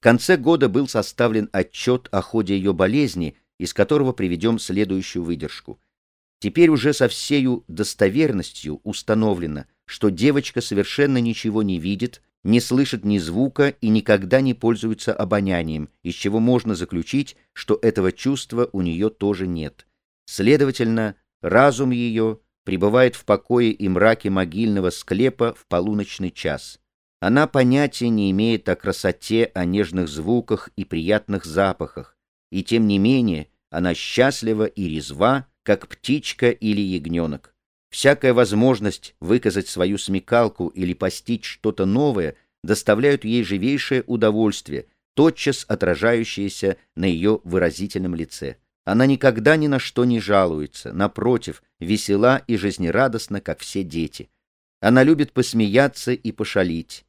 В конце года был составлен отчет о ходе ее болезни, из которого приведем следующую выдержку. Теперь уже со всею достоверностью установлено, что девочка совершенно ничего не видит, не слышит ни звука и никогда не пользуется обонянием, из чего можно заключить, что этого чувства у нее тоже нет. Следовательно, разум ее пребывает в покое и мраке могильного склепа в полуночный час. Она понятия не имеет о красоте, о нежных звуках и приятных запахах, и тем не менее она счастлива и резва, как птичка или ягненок. Всякая возможность выказать свою смекалку или постичь что-то новое доставляют ей живейшее удовольствие, тотчас отражающееся на ее выразительном лице. Она никогда ни на что не жалуется, напротив, весела и жизнерадостна, как все дети. Она любит посмеяться и пошалить.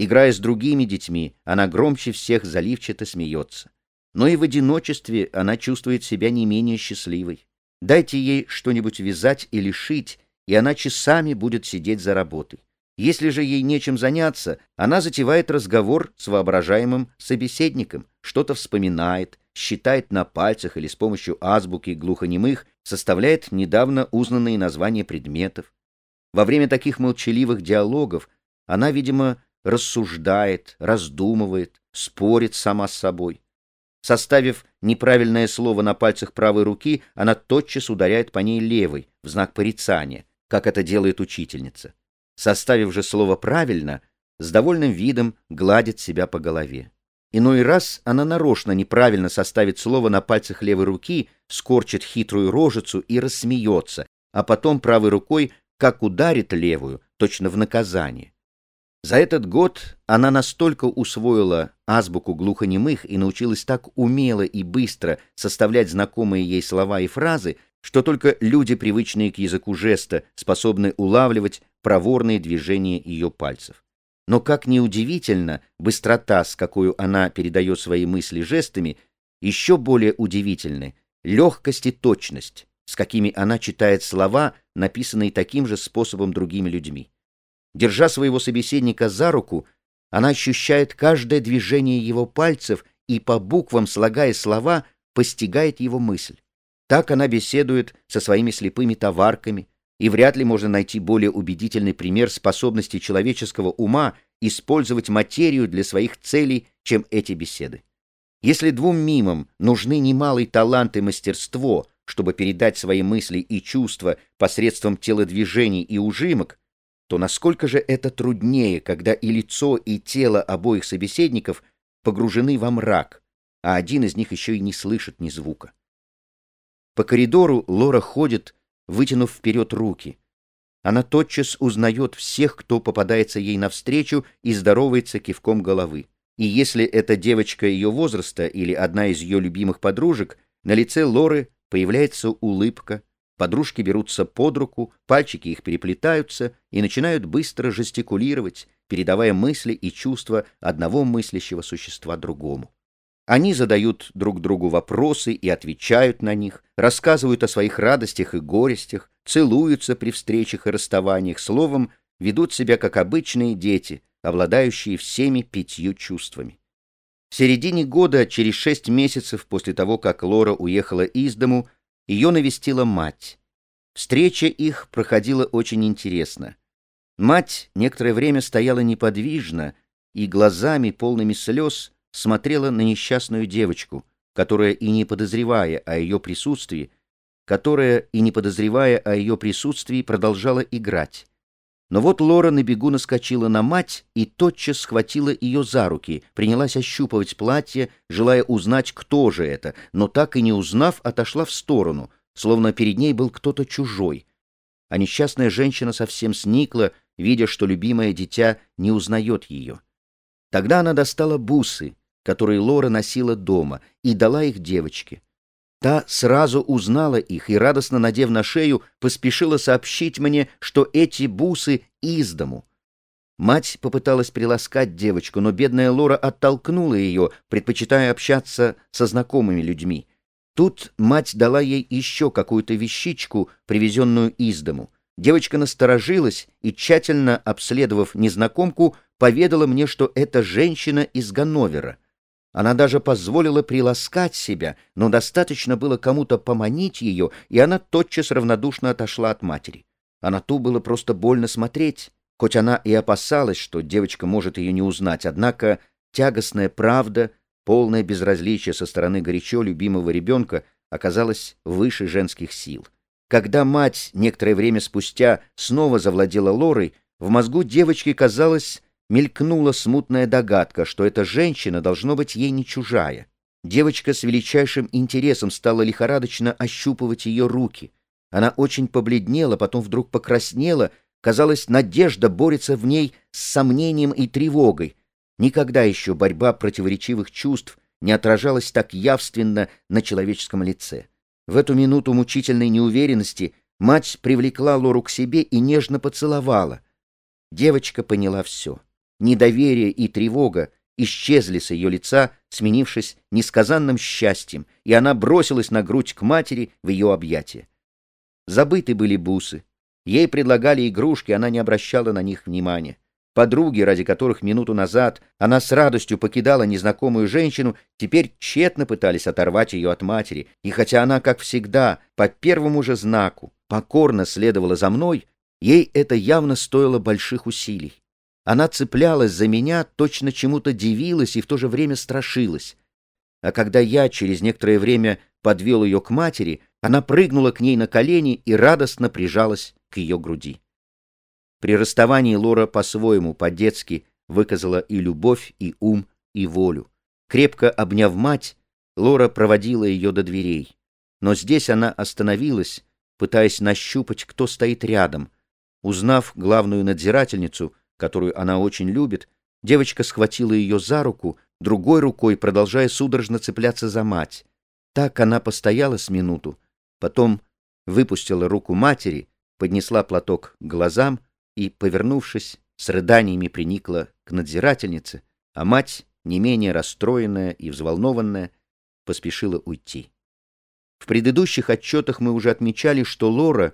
Играя с другими детьми, она громче всех заливчато смеется. Но и в одиночестве она чувствует себя не менее счастливой. Дайте ей что-нибудь вязать или шить, и она часами будет сидеть за работой. Если же ей нечем заняться, она затевает разговор с воображаемым собеседником, что-то вспоминает, считает на пальцах или с помощью азбуки глухонемых, составляет недавно узнанные названия предметов. Во время таких молчаливых диалогов она, видимо, рассуждает, раздумывает, спорит сама с собой. Составив неправильное слово на пальцах правой руки, она тотчас ударяет по ней левой, в знак порицания, как это делает учительница. Составив же слово правильно, с довольным видом гладит себя по голове. Иной раз она нарочно неправильно составит слово на пальцах левой руки, скорчит хитрую рожицу и рассмеется, а потом правой рукой как ударит левую, точно в наказание. За этот год она настолько усвоила азбуку глухонемых и научилась так умело и быстро составлять знакомые ей слова и фразы, что только люди, привычные к языку жеста, способны улавливать проворные движения ее пальцев. Но как ни удивительно, быстрота, с какой она передает свои мысли жестами, еще более удивительны легкость и точность, с какими она читает слова, написанные таким же способом другими людьми. Держа своего собеседника за руку, она ощущает каждое движение его пальцев и по буквам, слагая слова, постигает его мысль. Так она беседует со своими слепыми товарками, и вряд ли можно найти более убедительный пример способности человеческого ума использовать материю для своих целей, чем эти беседы. Если двум мимам нужны немалый талант и мастерство, чтобы передать свои мысли и чувства посредством телодвижений и ужимок, то насколько же это труднее, когда и лицо, и тело обоих собеседников погружены во мрак, а один из них еще и не слышит ни звука. По коридору Лора ходит, вытянув вперед руки. Она тотчас узнает всех, кто попадается ей навстречу, и здоровается кивком головы. И если это девочка ее возраста или одна из ее любимых подружек, на лице Лоры появляется улыбка, Подружки берутся под руку, пальчики их переплетаются и начинают быстро жестикулировать, передавая мысли и чувства одного мыслящего существа другому. Они задают друг другу вопросы и отвечают на них, рассказывают о своих радостях и горестях, целуются при встречах и расставаниях, словом, ведут себя как обычные дети, обладающие всеми пятью чувствами. В середине года, через шесть месяцев после того, как Лора уехала из дому, ее навестила мать. Встреча их проходила очень интересно. Мать некоторое время стояла неподвижно и глазами, полными слез, смотрела на несчастную девочку, которая и не подозревая о ее присутствии, которая и не подозревая о ее присутствии продолжала играть. Но вот Лора на бегу наскочила на мать и тотчас схватила ее за руки, принялась ощупывать платье, желая узнать, кто же это, но так и не узнав, отошла в сторону, словно перед ней был кто-то чужой. А несчастная женщина совсем сникла, видя, что любимое дитя не узнает ее. Тогда она достала бусы, которые Лора носила дома, и дала их девочке. Та сразу узнала их и, радостно надев на шею, поспешила сообщить мне, что эти бусы из дому. Мать попыталась приласкать девочку, но бедная Лора оттолкнула ее, предпочитая общаться со знакомыми людьми. Тут мать дала ей еще какую-то вещичку, привезенную из дому. Девочка насторожилась и, тщательно обследовав незнакомку, поведала мне, что это женщина из Ганновера — Она даже позволила приласкать себя, но достаточно было кому-то поманить ее, и она тотчас равнодушно отошла от матери. А на ту было просто больно смотреть, хоть она и опасалась, что девочка может ее не узнать, однако тягостная правда, полное безразличие со стороны горячо любимого ребенка оказалось выше женских сил. Когда мать некоторое время спустя снова завладела Лорой, в мозгу девочки, казалось, мелькнула смутная догадка, что эта женщина должно быть ей не чужая. Девочка с величайшим интересом стала лихорадочно ощупывать ее руки. Она очень побледнела, потом вдруг покраснела. Казалось, надежда борется в ней с сомнением и тревогой. Никогда еще борьба противоречивых чувств не отражалась так явственно на человеческом лице. В эту минуту мучительной неуверенности мать привлекла Лору к себе и нежно поцеловала. Девочка поняла все. Недоверие и тревога исчезли с ее лица, сменившись несказанным счастьем, и она бросилась на грудь к матери в ее объятия. Забыты были бусы. Ей предлагали игрушки, она не обращала на них внимания. Подруги, ради которых минуту назад она с радостью покидала незнакомую женщину, теперь тщетно пытались оторвать ее от матери, и хотя она, как всегда, по первому же знаку, покорно следовала за мной, ей это явно стоило больших усилий. Она цеплялась за меня, точно чему-то дивилась и в то же время страшилась. А когда я через некоторое время подвел ее к матери, она прыгнула к ней на колени и радостно прижалась к ее груди. При расставании Лора по-своему, по-детски, выказала и любовь, и ум, и волю. Крепко обняв мать, Лора проводила ее до дверей. Но здесь она остановилась, пытаясь нащупать, кто стоит рядом. Узнав главную надзирательницу, которую она очень любит, девочка схватила ее за руку, другой рукой продолжая судорожно цепляться за мать. Так она постояла с минуту, потом выпустила руку матери, поднесла платок к глазам и, повернувшись, с рыданиями приникла к надзирательнице, а мать, не менее расстроенная и взволнованная, поспешила уйти. В предыдущих отчетах мы уже отмечали, что Лора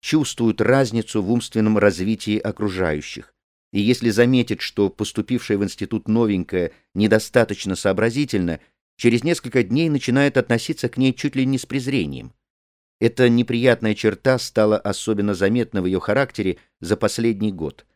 чувствует разницу в умственном развитии окружающих, и если заметит, что поступившая в институт новенькая недостаточно сообразительна, через несколько дней начинает относиться к ней чуть ли не с презрением. Эта неприятная черта стала особенно заметна в ее характере за последний год.